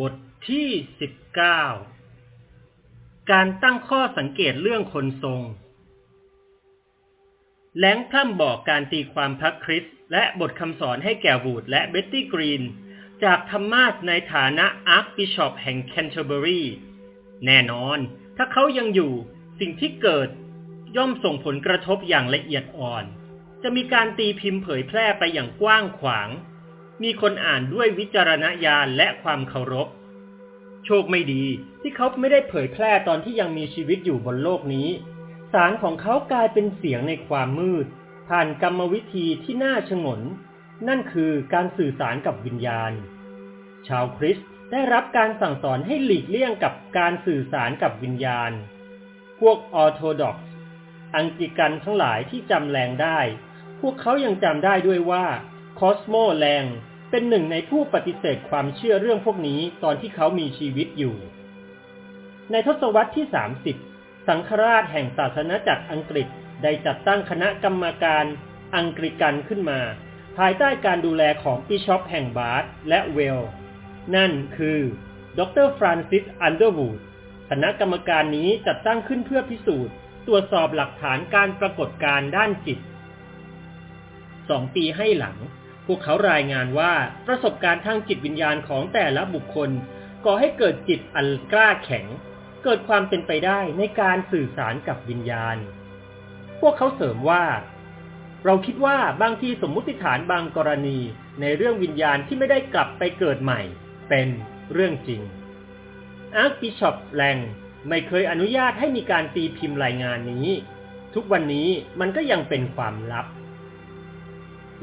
บทที่ 19 การตั้งข้อสังเกตเรื่องคนทรง แลงพร่ำบอกการตีความพระคริสต์และบทคำสอนให้แก่วูดและเบ็ตตี้กรีน จากธรรมาสน์ในฐานะอาร์คบิชอปแห่งแคนเทอร์เบอรีแน่นอน ถ้าเขายังอยู่สิ่งที่เกิดย่อมส่งผลกระทบอย่างละเอียดอ่อน จะมีการตีพิมพ์เผยแพร่ไปอย่างกว้างขวาง มีคนอ่านด้วยวิจารณญาณและความเคารพ โชคไม่ดีที่เขาไม่ได้เผยแพร่ตอนที่ยังมีชีวิตอยู่บนโลกนี้ สารของเขากลายเป็นเสียงในความมืด ผ่านกรรมวิธีที่น่าชงน นั่นคือการสื่อสารกับวิญญาณ ชาวคริสต์ได้รับการสั่งสอนให้หลีกเลี่ยงกับการสื่อสารกับวิญญาณ พวกออโธดอกซ์อังกฤกันทั้งหลายที่จำแรงได้ พวกเขายังจำได้ด้วยว่าคอสโมแลง เป็นหนึ่งในผู้ปฏิเสธความเชื่อเรื่องพวกนี้ตอนที่เขามีชีวิตอยู่ ในทศวรรษที่ 30 สังฆราชแห่งศาสนาจักรอังกฤษได้จัดตั้งคณะกรรมการแองกลิกันขึ้นมา ภายใต้การดูแลของบิชอปแห่งบาธและเวล นั่นคือดรฟรานซิสอันเดอร์วูดคณะกรรมการนี้จัดตั้งขึ้นเพื่อพิสูจน์ ตรวจสอบหลักฐานการปรากฏการด้านจิตสองปีให้หลัง พวกเขารายงานว่าประสบการณ์ทางจิตวิญญาณของแต่ละบุคคลก่อให้เกิดจิตอันกล้าแข็ง เกิดความเป็นไปได้ในการสื่อสารกับวิญญาณ พวกเขาเสริมว่า เราคิดว่าบางทีสมมุติฐานบางกรณีในเรื่องวิญญาณที่ไม่ได้กลับไปเกิดใหม่ เป็นเรื่องจริงอาร์คบิชอปแลงไม่เคยอนุญาตให้มีการตีพิมพ์รายงานนี้ ทุกวันนี้มันก็ยังเป็นความลับ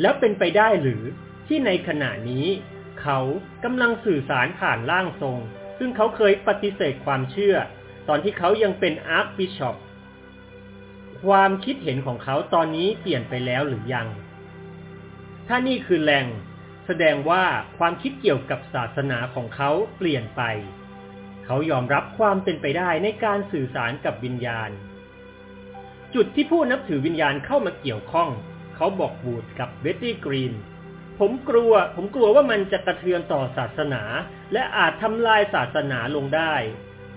แล้วเป็นไปได้หรือที่ในขณะนี้ เขากำลังสื่อสารผ่านร่างทรง ซึ่งเขาเคยปฏิเสธความเชื่อ ตอนที่เขายังเป็นอาร์คบิชอปความคิดเห็นของเขาตอนนี้เปลี่ยนไปแล้วหรือยัง ถ้านี่คือแหล่งแสดงว่าความคิดเกี่ยวกับศาสนาของเขาเปลี่ยนไป เขายอมรับความเป็นไปได้ในการสื่อสารกับวิญญาณ จุดที่ผู้นับถือวิญญาณเข้ามาเกี่ยวข้อง เขาบอกวูดกับเบตตี้กรีน ผมกลัว ผมกลัวว่ามันจะกระเทือนต่อศาสนา และอาจทำลายศาสนาลงได้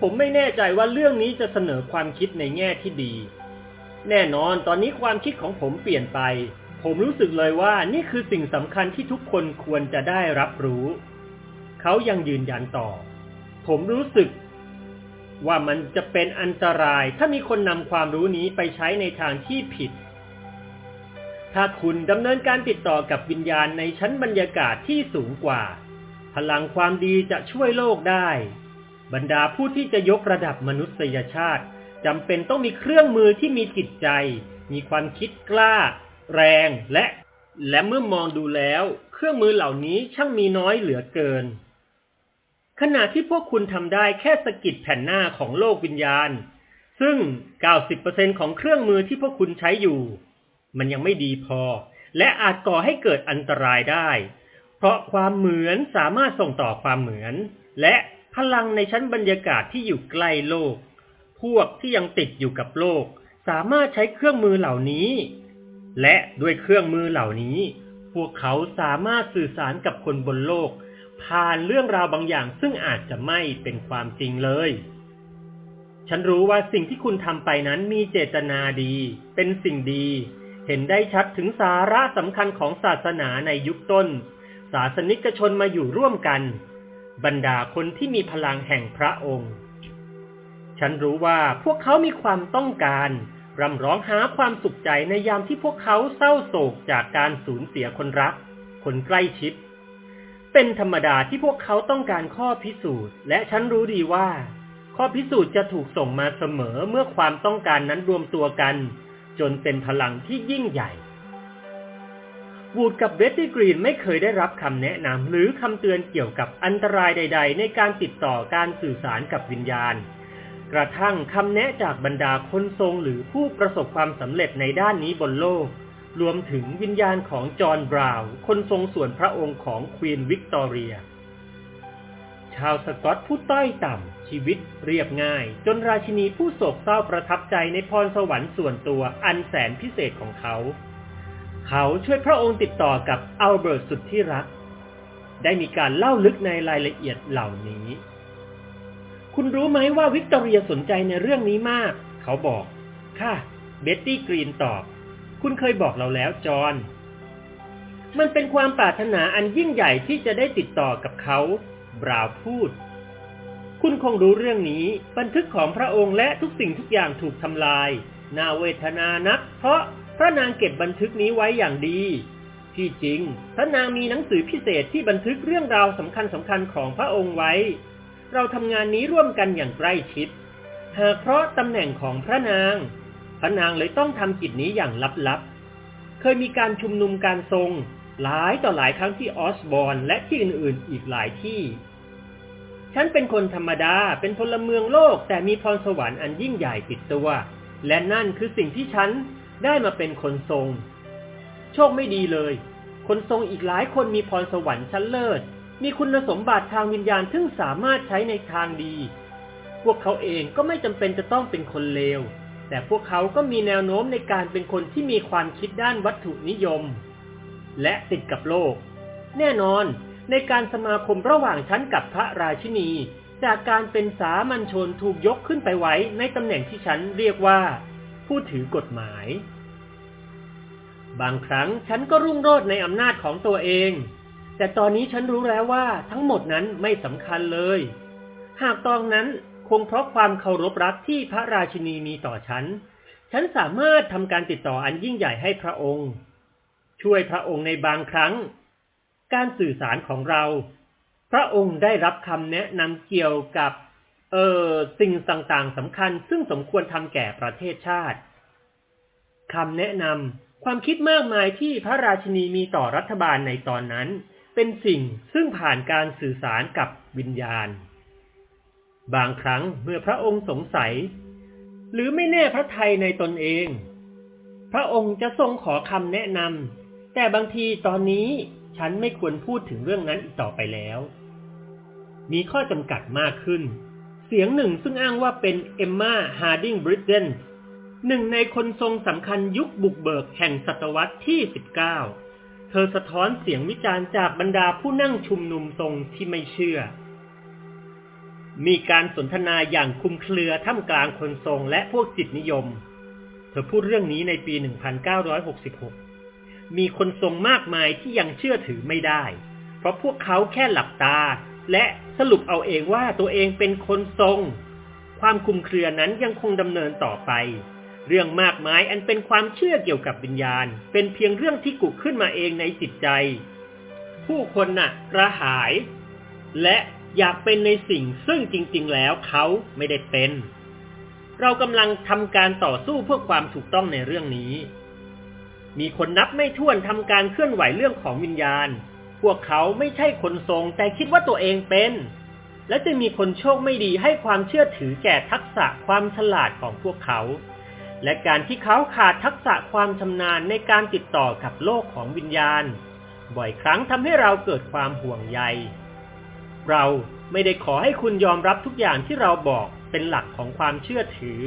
ผมไม่แน่ใจว่าเรื่องนี้จะเสนอความคิดในแง่ที่ดี แน่นอนตอนนี้ความคิดของผมเปลี่ยนไป ผมรู้สึกเลยว่านี่คือสิ่งสำคัญที่ทุกคนควรจะได้รับรู้ เขายังยืนยันต่อ ผมรู้สึกว่ามันจะเป็นอันตรายถ้ามีคนนำความรู้นี้ไปใช้ในทางที่ผิด ถ้าคุณดำเนินการติดต่อกับวิญญาณในชั้นบรรยากาศที่สูงกว่า พลังความดีจะช่วยโลกได้ บรรดาผู้ที่จะยกระดับมนุษยชาติจำเป็นต้องมีเครื่องมือที่มีจิตใจ มีความคิดกล้า แรงและ และเมื่อมองดูแล้ว เครื่องมือเหล่านี้ช่างมีน้อยเหลือเกิน ขณะที่พวกคุณทำได้แค่สกิดแผ่นหน้าของโลกวิญญาณ ซึ่ง 90%ของเครื่องมือที่พวกคุณใช้อยู่ มันยังไม่ดีพอ และอาจก่อให้เกิดอันตรายได้ เพราะความเหมือนสามารถส่งต่อความเหมือน และพลังในชั้นบรรยากาศที่อยู่ใกล้โลก พวกที่ยังติดอยู่กับโลก สามารถใช้เครื่องมือเหล่านี้ และด้วยเครื่องมือเหล่านี้ พวกเขาสามารถสื่อสารกับคนบนโลก ผ่านเรื่องราวบางอย่างซึ่งอาจจะไม่เป็นความจริงเลย ฉันรู้ว่าสิ่งที่คุณทำไปนั้นมีเจตนาดี เป็นสิ่งดี เห็นได้ชัดถึงสาระสำคัญของศาสนาในยุคต้น ศาสนิกชนมาอยู่ร่วมกัน บรรดาคนที่มีพลังแห่งพระองค์ ฉันรู้ว่าพวกเขามีความต้องการรำร้องหาความสุขใจในยามที่พวกเขาเศร้าโศกจากการสูญเสียคนรัก คนใกล้ชิด เป็นธรรมดาที่พวกเขาต้องการข้อพิสูจน์ และฉันรู้ดีว่า ข้อพิสูจน์จะถูกส่งมาเสมอเมื่อความต้องการนั้นรวมตัวกัน จนเป็นพลังที่ยิ่งใหญ่วูดกับเบตตี้กรีนไม่เคยได้รับคำแนะนำหรือคำเตือนเกี่ยวกับอันตรายใด ๆ ในการติดต่อการสื่อสารกับวิญญาณ กระทั่งคำแนะจากบรรดาคนทรงหรือผู้ประสบความสำเร็จในด้านนี้บนโลก รวมถึงวิญญาณของจอห์นบราวน์คนทรงส่วนพระองค์ของควีนวิกตอเรีย ชาวสกอตผู้ต้อยต่ำ ชีวิตเรียบง่าย จนราชินีผู้โศกเศร้าประทับใจในพรสวรรค์ส่วนตัวอันแสนพิเศษของเขา เขาช่วยพระองค์ติดต่อกับอัลเบิร์ตสุดที่รัก ได้มีการเล่าลึกในรายละเอียดเหล่านี้ คุณรู้ไหมว่าวิกตอเรียสนใจในเรื่องนี้มาก เขาบอก ค่ะ เบ็ตตี้กรีนตอบ คุณเคยบอกเราแล้วจอห์นมันเป็นความปรารถนาอันยิ่งใหญ่ที่จะได้ติดต่อกับเขา บราวน์พูด คุณคงรู้เรื่องนี้ บันทึกของพระองค์และทุกสิ่งทุกอย่างถูกทำลาย น่าเวทนานัก เพราะพระนางเก็บบันทึกนี้ไว้อย่างดี ที่จริง พระนางมีหนังสือพิเศษที่บันทึกเรื่องราวสำคัญสำคัญของพระองค์ไว้ เราทำงานนี้ร่วมกันอย่างใกล้ชิด หากเพราะตำแหน่งของพระนาง พระนางเลยต้องทำกิจนี้อย่างลับๆ เคยมีการชุมนุมการทรง หลายต่อหลายครั้งที่ออสบอนและที่อื่นๆ อีกหลายที่ ฉันเป็นคนธรรมดา เป็นพลเมืองโลก แต่มีพรสวรรค์อันยิ่งใหญ่ติดตัว และนั่นคือสิ่งที่ฉันได้มาเป็นคนทรง โชคไม่ดีเลย คนทรงอีกหลายคนมีพรสวรรค์ชั้นเลิศ มีคุณสมบัติทางวิญญาณซึ่งสามารถใช้ในทางดี พวกเขาเองก็ไม่จำเป็นจะต้องเป็นคนเลว แต่พวกเขาก็มีแนวโน้มในการเป็นคนที่มีความคิดด้านวัตถุนิยม และติดกับโลก แน่นอน ในการสมาคมระหว่างฉันกับพระราชินี จากการเป็นสามัญชนถูกยกขึ้นไปไว้ในตำแหน่งที่ฉันเรียกว่า ผู้ถือกฎหมาย บางครั้งฉันก็รุ่งโรจน์ในอำนาจของตัวเอง แต่ตอนนี้ฉันรู้แล้วว่าทั้งหมดนั้นไม่สำคัญเลย หากตอนนั้นคงเพราะความเคารพรักที่พระราชินีมีต่อฉัน ฉันสามารถทำการติดต่ออันยิ่งใหญ่ให้พระองค์ ช่วยพระองค์ในบางครั้ง การสื่อสารของเรา พระองค์ได้รับคำแนะนำเกี่ยวกับเอ่อสิ่งต่างๆสำคัญ ซึ่งสมควรทำแก่ประเทศชาติคำแนะนำความคิดมากมายที่พระราชนีมีต่อรัฐบาลในตอนนั้น เป็นสิ่งซึ่งผ่านการสื่อสารกับวิญญาณ บางครั้งเมื่อพระองค์สงสัย หรือไม่แน่พระทัยในตนเอง พระองค์จะทรงขอคำแนะนำแต่บางทีตอนนี้ ฉันไม่ควรพูดถึงเรื่องนั้นอีกต่อไปแล้ว มีข้อจำกัดมากขึ้น เสียงหนึ่งซึ่งอ้างว่าเป็นเอมมาฮาร์ดิงบริตเตนหนึ่งในคนทรงสำคัญยุคบุกเบิกแห่งศตวรรษที่ 19 เธอสะท้อนเสียงวิจารณ์จากบรรดาผู้นั่งชุมนุมทรงที่ไม่เชื่อ มีการสนทนาอย่างคลุมเครือท่ามกลางคนทรงและพวกจิตนิยม เธอพูดเรื่องนี้ในปี 1966 มีคนทรงมากมายที่ยังเชื่อถือไม่ได้ เพราะพวกเขาแค่หลับตา และสรุปเอาเองว่าตัวเองเป็นคนทรง ความคุมเครือนั้นยังคงดำเนินต่อไป เรื่องมากมายอันเป็นความเชื่อเกี่ยวกับวิญญาณ เป็นเพียงเรื่องที่กุขึ้นมาเองในจิตใจ ผู้คนน่ะกระหาย และอยากเป็นในสิ่งซึ่งจริง ๆ แล้วเขาไม่ได้เป็น เรากำลังทำการต่อสู้เพื่อความถูกต้องในเรื่องนี้ มีคนนับไม่ถ้วนทำการเคลื่อนไหวเรื่องของวิญญาณ พวกเขาไม่ใช่คนทรงแต่คิดว่าตัวเองเป็น และจะมีคนโชคไม่ดีให้ความเชื่อถือแก่ทักษะความฉลาดของพวกเขา และการที่เขาขาดทักษะความชำนาญในการติดต่อกับโลกของวิญญาณ บ่อยครั้งทำให้เราเกิดความห่วงใย เราไม่ได้ขอให้คุณยอมรับทุกอย่างที่เราบอกเป็นหลักของความเชื่อถือ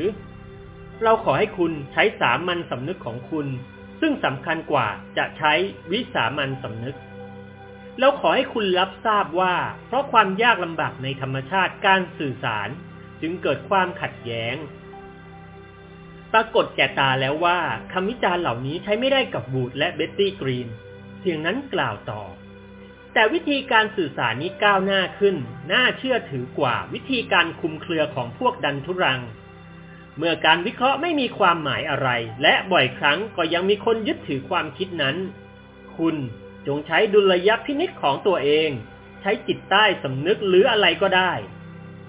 เราขอให้คุณใช้สามัญสำนึกของคุณ ซึ่งสำคัญกว่าจะใช้วิสามัญสำนึกแล้วขอให้คุณรับทราบว่า เพราะความยากลำบากในธรรมชาติการสื่อสาร จึงเกิดความขัดแย้ง ปรากฏแก่ตาแล้วว่าคำวิจารณ์เหล่านี้ใช้ไม่ได้กับบูดและเบ็ตตี้กรีน เสียงนั้นกล่าวต่อ แต่วิธีการสื่อสารนี้ก้าวหน้าขึ้น น่าเชื่อถือกว่าวิธีการคุมเครือของพวกดันทุรัง เมื่อการวิเคราะห์ไม่มีความหมายอะไร และบ่อยครั้งก็ยังมีคนยึดถือความคิดนั้น คุณจงใช้ดุลยพินิจของตัวเอง ใช้จิตใต้สำนึกหรืออะไรก็ได้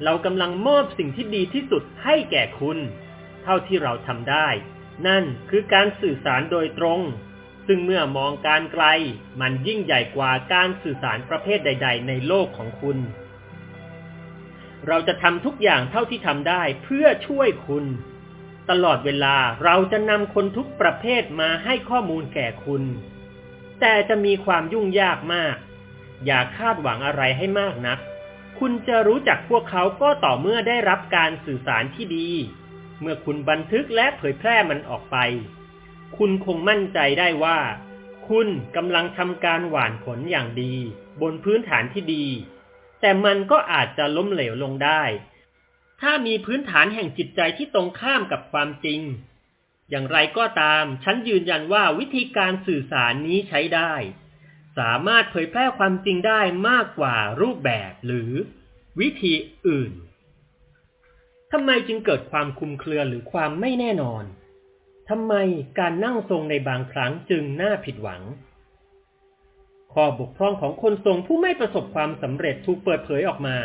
เรากำลังมอบสิ่งที่ดีที่สุดให้แก่คุณ เท่าที่เราทำได้ นั่นคือการสื่อสารโดยตรง ซึ่งเมื่อมองการไกล มันยิ่งใหญ่กว่าการสื่อสารประเภทใด ๆ ในโลกของคุณ เราจะทำทุกอย่างเท่าที่ทำได้เพื่อช่วยคุณ ตลอดเวลาเราจะนำคนทุกประเภทมาให้ข้อมูลแก่คุณ แต่จะมีความยุ่งยากมาก อย่าคาดหวังอะไรให้มากนัก คุณจะรู้จักพวกเขาก็ต่อเมื่อได้รับการสื่อสารที่ดี เมื่อคุณบันทึกและเผยแพร่มันออกไป คุณคงมั่นใจได้ว่า คุณกำลังทำการหว่านผลอย่างดี บนพื้นฐานที่ดี แต่มันก็อาจจะล้มเหลวลงได้ ถ้ามีพื้นฐานแห่งจิตใจที่ตรงข้ามกับความจริง อย่างไรก็ตาม ฉันยืนยันว่าวิธีการสื่อสารนี้ใช้ได้ สามารถเผยแพร่ความจริงได้มากกว่ารูปแบบหรือวิธีอื่นทำไมจึงเกิดความคุมเครือหรือความไม่แน่นอน ทำไมการนั่งทรงในบางครั้งจึงน่าผิดหวัง ข้อบกพร่องของคนทรงผู้ไม่ประสบความสำเร็จถูกเปิดเผยออกมา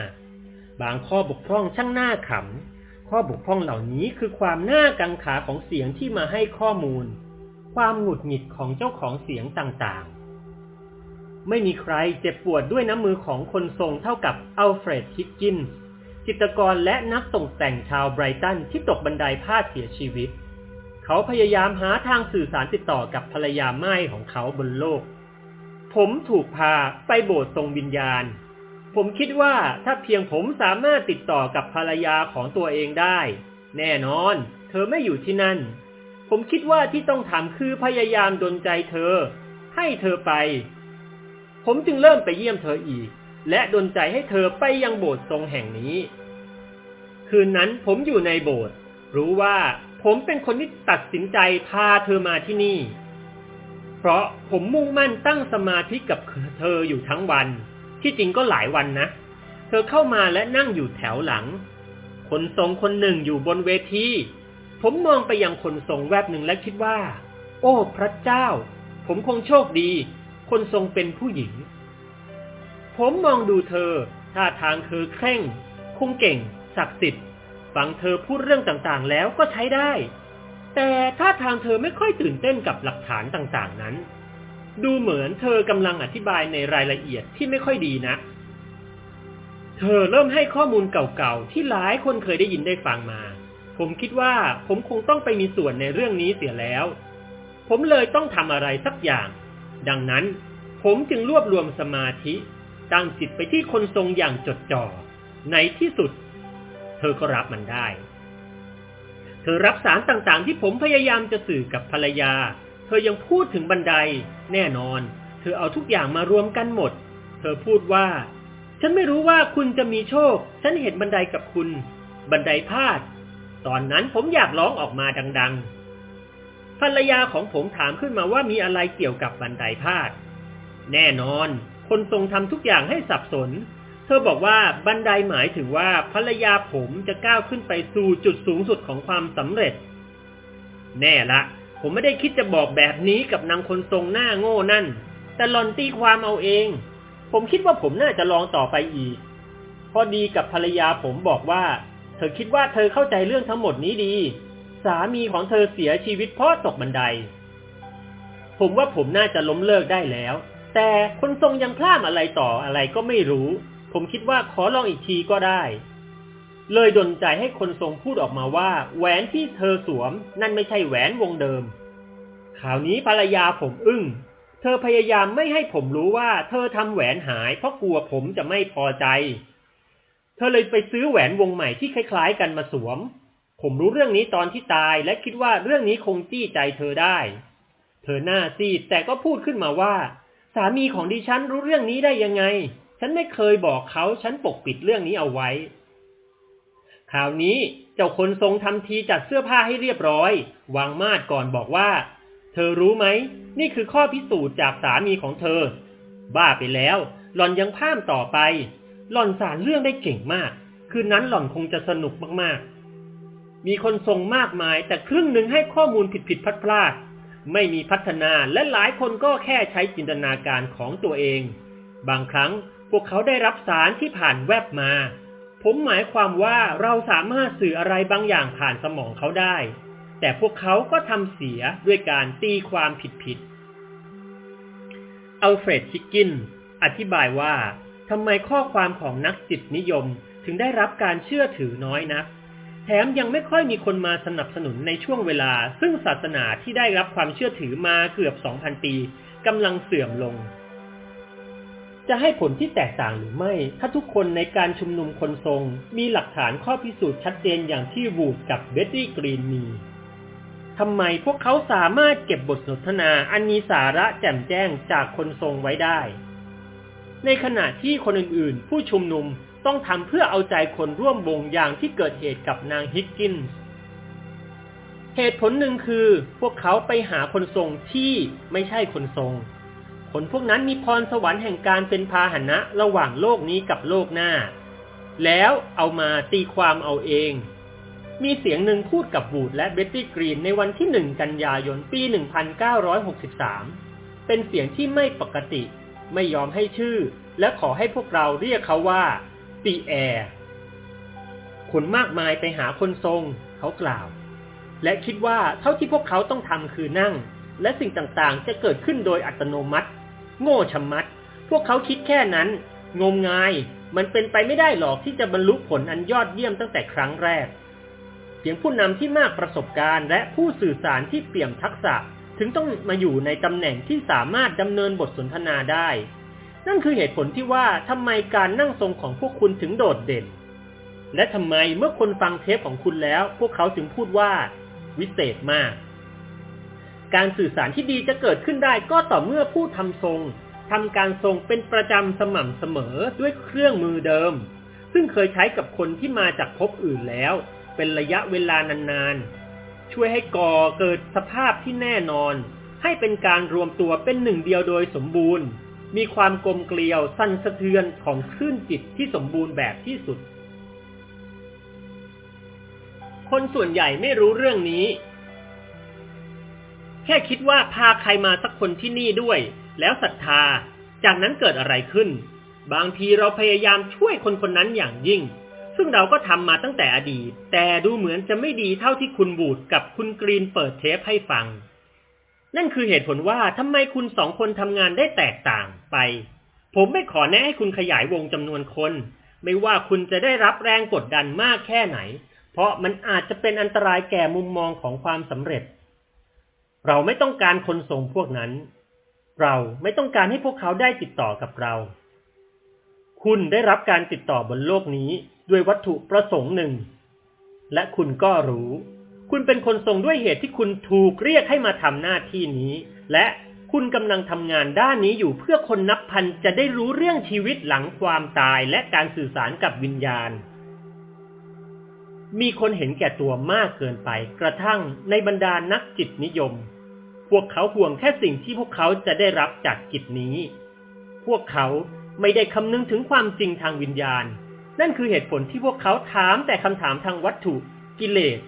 บางข้อบกพร่องช่างน่าขำข้อบกพร่องเหล่านี้คือความน่ากังขาของเสียงที่มาให้ข้อมูล ความหงุดหงิดของเจ้าของเสียงต่างๆ ไม่มีใครเจ็บปวดด้วยน้ำมือของคนทรงเท่ากับอัลเฟรดฮิกกินจิตรกรและนักตกแต่งชาวไบรตันที่ตกบันไดพลาดเสียชีวิต เขาพยายามหาทางสื่อสารติดต่อกับภรรยาไม้ของเขาบนโลก ผมถูกพาไปโบสถ์ทรงวิญญาณ ผมคิดว่าถ้าเพียงผมสามารถติดต่อกับภรรยาของตัวเองได้ แน่นอน เธอไม่อยู่ที่นั่น ผมคิดว่าที่ต้องทำคือพยายามดลใจเธอ ให้เธอไป ผมจึงเริ่มไปเยี่ยมเธออีก และดลใจให้เธอไปยังโบสถ์ทรงแห่งนี้ คืนนั้นผมอยู่ในโบสถ์รู้ว่าผมเป็นคนที่ตัดสินใจพาเธอมาที่นี่ เพราะผมมุ่งมั่นตั้งสมาธิกับเธออยู่ทั้งวัน ที่จริงก็หลายวันนะ เธอเข้ามาและนั่งอยู่แถวหลัง คนทรงคนหนึ่งอยู่บนเวที ผมมองไปยังคนทรงแวบหนึ่งและคิดว่า โอ้ พระเจ้า ผมคงโชคดี คนทรงเป็นผู้หญิง ผมมองดูเธอ ท่าทางเธอเคร่ง คงเก่ง ศักดิ์สิทธิ์ ฟังเธอพูดเรื่องต่างๆ แล้วก็ใช้ได้ แต่ท่าทางเธอไม่ค่อยตื่นเต้นกับหลักฐานต่างๆนั้น ดูเหมือนเธอกำลังอธิบายในรายละเอียดที่ไม่ค่อยดีนะ เธอเริ่มให้ข้อมูลเก่าๆ ที่หลายคนเคยได้ยินได้ฟังมา ผมคิดว่าผมคงต้องไปมีส่วนในเรื่องนี้เสียแล้ว ผมเลยต้องทำอะไรสักอย่าง ดังนั้นผมจึงรวบรวมสมาธิตั้งจิตไปที่คนทรงอย่างจดจ่อ ในที่สุด เธอก็รับมันได้ เธอรับสารต่างๆ ที่ผมพยายามจะสื่อกับภรรยา เธอยังพูดถึงบันได แน่นอน เธอเอาทุกอย่างมารวมกันหมด เธอพูดว่า ฉันไม่รู้ว่าคุณจะมีโชค ฉันเห็นบันไดกับคุณ บันไดพาด ตอนนั้นผมอยากร้องออกมาดัง ๆ ภรรยาของผมถามขึ้นมาว่ามีอะไรเกี่ยวกับบันไดพาด แน่นอน คนทรงทำทุกอย่างให้สับสน เธอบอกว่าบันไดหมายถึงว่าภรรยาผมจะก้าวขึ้นไปสู่จุดสูงสุดของความสำเร็จ แน่ละ ผมไม่ได้คิดจะบอกแบบนี้กับนางคนทรงหน้าโง่นั่น แต่หลอนตีความเอาเอง ผมคิดว่าผมน่าจะลองต่อไปอีก พอดีกับภรรยาผมบอกว่า เธอคิดว่าเธอเข้าใจเรื่องทั้งหมดนี้ดี สามีของเธอเสียชีวิตเพราะตกบันได ผมว่าผมน่าจะล้มเลิกได้แล้ว แต่คนทรงยังพลาดอะไรต่ออะไรก็ไม่รู้ ผมคิดว่าขอลองอีกทีก็ได้ เลยดนใจให้คนทรงพูดออกมาว่า แหวนที่เธอสวมนั่นไม่ใช่แหวนวงเดิมข่าวนี้ภรรยาผมอึ้ง เธอพยายามไม่ให้ผมรู้ว่า เธอทำแหวนหายเพราะกลัวผมจะไม่พอใจ เธอเลยไปซื้อแหวนวงใหม่ที่คล้าย ๆ กันมาสวม ผมรู้เรื่องนี้ตอนที่ตายและคิดว่าเรื่องนี้คงจี้ใจเธอได้ เธอหน้าซีดแต่ก็พูดขึ้นมาว่า สามีของดิฉันรู้เรื่องนี้ได้ยังไง ฉันไม่เคยบอกเขา ฉันปกปิดเรื่องนี้เอาไว้ คราวนี้เจ้าคนทรงทำทีจัดเสื้อผ้าให้เรียบร้อย วางมาดก่อนบอกว่า เธอรู้ไหม นี่คือข้อพิสูจน์จากสามีของเธอ บ้าไปแล้ว หล่อนยังพามต่อไป หล่อนสารเรื่องได้เก่งมาก คืนนั้นหล่อนคงจะสนุกมากๆ มีคนทรงมากมาย แต่ครึ่งหนึ่งให้ข้อมูลผิดๆพลาดไม่มีพัฒนาและหลายคนก็แค่ใช้จินตนาการของตัวเอง บางครั้ง พวกเขาได้รับสารที่ผ่านแวบมา ผมหมายความว่าเราสามารถสื่ออะไรบางอย่างผ่านสมองเขาได้ แต่พวกเขาก็ทำเสียด้วยการตีความผิดๆอัลเฟรดชิกกิน อธิบายว่าทำไมข้อความของนักจิตนิยมถึงได้รับการเชื่อถือน้อยนัก แถมยังไม่ค่อยมีคนมาสนับสนุนในช่วงเวลา ซึ่งศาสนาที่ได้รับความเชื่อถือมาเกือบ 2,000 ปีกำลังเสื่อมลง จะให้ผลที่แตกต่างหรือไม่ ถ้าทุกคนในการชุมนุมคนทรง มีหลักฐานข้อพิสูจน์ชัดเจนอย่างที่วูดกับเบตตี้กรีนมีทำไมพวกเขาสามารถเก็บบทสนทนาอันมีสาระแจ่มแจ้งจากคนทรงไว้ได้ ในขณะที่คนอื่นๆ ผู้ชุมนุมต้องทำเพื่อเอาใจคนร่วมวงอย่างที่เกิดเหตุกับนางฮิกกินส์เหตุผลหนึ่งคือ พวกเขาไปหาคนทรงที่ไม่ใช่คนทรง คนพวกนั้นมีพรสวรรค์แห่งการเป็นพาหนะระหว่างโลกนี้กับโลกหน้า แล้วเอามาตีความเอาเอง มีเสียงหนึ่งพูดกับวูดและเบ็ตตี้กรีนในวันที่หนึ่งกันยายนปี 1963 เป็นเสียงที่ไม่ปกติ ไม่ยอมให้ชื่อ และขอให้พวกเราเรียกเขาว่าปีแอร์คนมากมายไปหาคนทรง เขากล่าว และคิดว่าเท่าที่พวกเขาต้องทำคือนั่งและสิ่งต่างๆ จะเกิดขึ้นโดยอัตโนมัติ โง่ชะมัด พวกเขาคิดแค่นั้น งมงาย มันเป็นไปไม่ได้หรอกที่จะบรรลุผลอันยอดเยี่ยมตั้งแต่ครั้งแรก เพียงผู้นำที่มากประสบการณ์และผู้สื่อสารที่เปี่ยมทักษะถึงต้องมาอยู่ในตำแหน่งที่สามารถดำเนินบทสนทนาได้ นั่นคือเหตุผลที่ว่าทำไมการนั่งทรงของพวกคุณถึงโดดเด่น และทำไมเมื่อคนฟังเทปของคุณแล้ว พวกเขาถึงพูดว่า วิเศษมาก การสื่อสารที่ดีจะเกิดขึ้นได้ก็ต่อเมื่อผู้ทำทรงทำการทรงเป็นประจำสม่ำเสมอด้วยเครื่องมือเดิม ซึ่งเคยใช้กับคนที่มาจากภพอื่นแล้ว เป็นระยะเวลานานๆ ช่วยให้ก่อเกิดสภาพที่แน่นอน ให้เป็นการรวมตัวเป็นหนึ่งเดียวโดยสมบูรณ์ มีความกลมเกลียวสั่นสะเทือนของคลื่นจิตที่สมบูรณ์แบบที่สุด คนส่วนใหญ่ไม่รู้เรื่องนี้ แค่คิดว่าพาใครมาสักคนที่นี่ด้วย แล้วศรัทธา จากนั้นเกิดอะไรขึ้น บางทีเราพยายามช่วยคนคนนั้นอย่างยิ่ง ซึ่งเราก็ทำมาตั้งแต่อดีต แต่ดูเหมือนจะไม่ดีเท่าที่คุณบูดกับคุณกรีนเปิดเทปให้ฟัง นั่นคือเหตุผลว่าทำไมคุณสองคนทำงานได้แตกต่างไป ผมไม่ขอแนะให้คุณขยายวงจำนวนคน ไม่ว่าคุณจะได้รับแรงกดดันมากแค่ไหน เพราะมันอาจจะเป็นอันตรายแก่มุมมองของความสำเร็จ เราไม่ต้องการคนส่งพวกนั้น เราไม่ต้องการให้พวกเขาได้ติดต่อกับเรา คุณได้รับการติดต่อบนโลกนี้ด้วยวัตถุประสงค์หนึ่ง และคุณก็รู้ คุณเป็นคนทรงด้วยเหตุที่คุณถูกเรียกให้มาทำหน้าที่นี้ และคุณกำลังทำงานด้านนี้อยู่เพื่อคนนับพันจะได้รู้เรื่องชีวิตหลังความตายและการสื่อสารกับวิญญาณ มีคนเห็นแก่ตัวมากเกินไป กระทั่งในบรรดานักจิตนิยม วกเขาห่วงแค่สิ่งที่พวกเขาจะได้รับจากกิจนี้ พวกเขาไม่ได้คำนึงถึงความจริงทางวิญญาณ นั่นคือเหตุผลที่พวกเขาถามแต่คำถามทางวัตถุกิเลส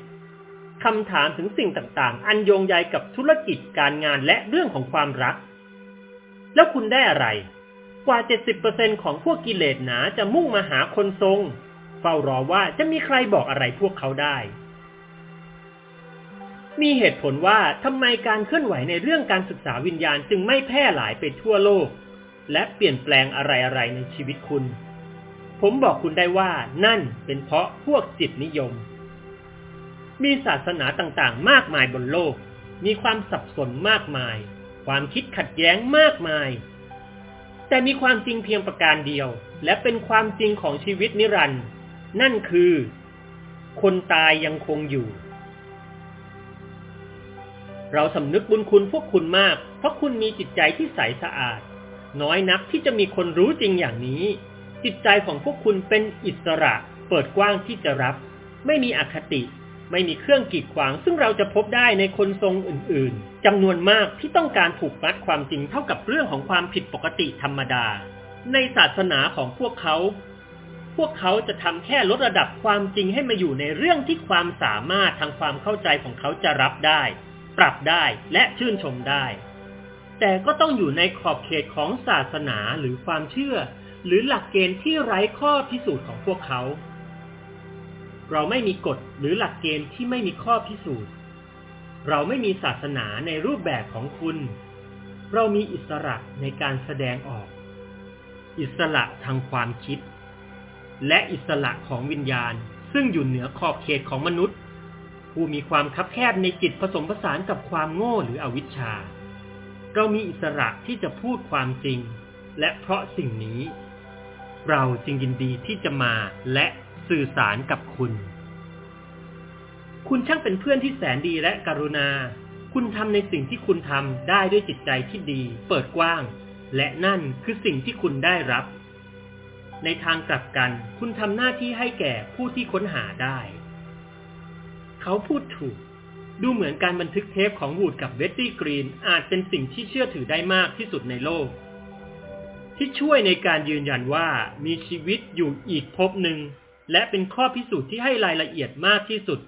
คำถามถึงสิ่งต่างๆ อันโยงใยกับธุรกิจการงานและเรื่องของความรัก แล้วคุณได้อะไร กว่า 70%ของพวกกิเลสหนาจะมุ่งมาหาคนทรง เฝ้ารอว่าจะมีใครบอกอะไรพวกเขาได้ มีเหตุผลว่าทำไมการเคลื่อนไหวในเรื่องการศึกษาวิญญาณจึงไม่แพร่หลายไปทั่วโลก และเปลี่ยนแปลงอะไรๆในชีวิตคุณ ผมบอกคุณได้ว่านั่นเป็นเพราะพวกจิตนิยม มีศาสนาต่างๆ มากมายบนโลก มีความสับสนมากมาย ความคิดขัดแย้งมากมาย แต่มีความจริงเพียงประการเดียว และเป็นความจริงของชีวิตนิรันดร์นั่นคือ คนตายยังคงอยู่ เราสำนึกบุญคุณพวกคุณมาก เพราะคุณมีจิตใจที่ใสสะอาด น้อยนักที่จะมีคนรู้จริงอย่างนี้ จิตใจของพวกคุณเป็นอิสระ เปิดกว้างที่จะรับ ไม่มีอคติ ไม่มีเครื่องกีดขวาง ซึ่งเราจะพบได้ในคนทรงอื่นๆจำนวนมากที่ต้องการผูกมัดความจริงเท่ากับเรื่องของความผิดปกติธรรมดา ในศาสนาของพวกเขาพวกเขาจะทำแค่ลดระดับความจริงให้มาอยู่ในเรื่องที่ความสามารถทางความเข้าใจของเขาจะรับได้ ปรับได้และชื่นชมได้ แต่ก็ต้องอยู่ในขอบเขตของศาสนาหรือความเชื่อ หรือหลักเกณฑ์ที่ไร้ข้อพิสูจน์ของพวกเขา เราไม่มีกฎหรือหลักเกณฑ์ที่ไม่มีข้อพิสูจน์ เราไม่มีศาสนาในรูปแบบของคุณ เรามีอิสระในการแสดงออก อิสระทางความคิด และอิสระของวิญญาณ ซึ่งอยู่เหนือขอบเขตของมนุษย์ ผู้มีความคับแคบในจิตผสมผสานกับความโง่หรืออวิชชา เรามีอิสระที่จะพูดความจริง และเพราะสิ่งนี้ เราจึงยินดีที่จะมาและสื่อสารกับคุณ คุณช่างเป็นเพื่อนที่แสนดีและกรุณา คุณทำในสิ่งที่คุณทำได้ด้วยจิตใจที่ดี เปิดกว้าง และนั่นคือสิ่งที่คุณได้รับ ในทางกลับกัน คุณทำหน้าที่ให้แก่ผู้ที่ค้นหาได้ เขาพูดถูก ดูเหมือนการบันทึกเทปของวูดกับเวตตี้กรีนอาจเป็นสิ่งที่เชื่อถือได้มากที่สุดในโลก ที่ช่วยในการยืนยันว่ามีชีวิตอยู่อีกภพหนึ่ง และเป็นข้อพิสูจน์ที่ให้รายละเอียดมากที่สุด